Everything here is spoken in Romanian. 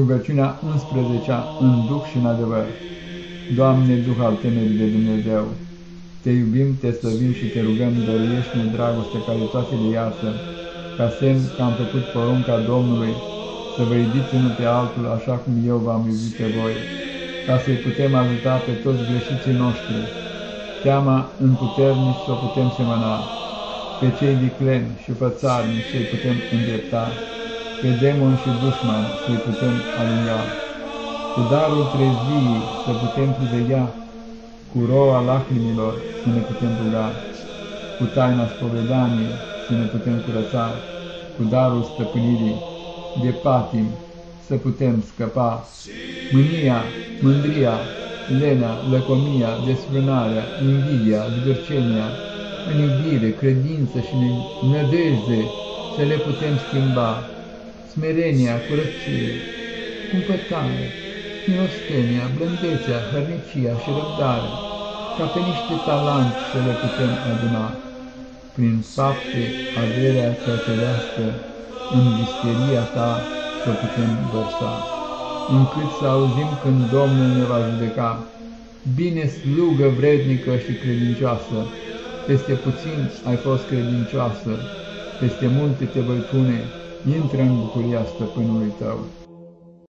Rugăciunea 11 în Duh și în adevăr. Doamne, Duh al temerii de Dumnezeu, Te iubim, Te slăvim și Te rugăm, dăruiește-ne dragoste care toate le iartă, ca semn că am făcut porunca Domnului, să vă iubiți unul pe altul așa cum eu v-am iubit pe voi, ca să-i putem ajuta pe toți greșiții noștri, teama în puternici să o putem semăna, pe cei vicleni și fățarni să-i putem îndrepta, pe demon și dușman să-i putem alunga, cu darul treziei să putem priveghea, cu roa lacrimilor să ne putem ruga, cu taina spovedaniei să ne putem curăța, cu darul stăpânirii de patim să putem scăpa, mânia, mândria, lenea, lăcomia, desfrânarea, invidia, zvârcenia, în iubire, credință și nădejde să le putem schimba, smerenia, curăție, cumpătare, milostenia, blândețea, hărnicia și răbdarea, ca pe niște talanți să le putem aduna, prin fapte averea cea cerească, în visteria ta să putem vărsa, încât să auzim când Domnul ne va judeca, bine slugă vrednică și credincioasă, peste puțin ai fost credincioasă, peste multe te voi pune, intră în bucuria stăpânului tău.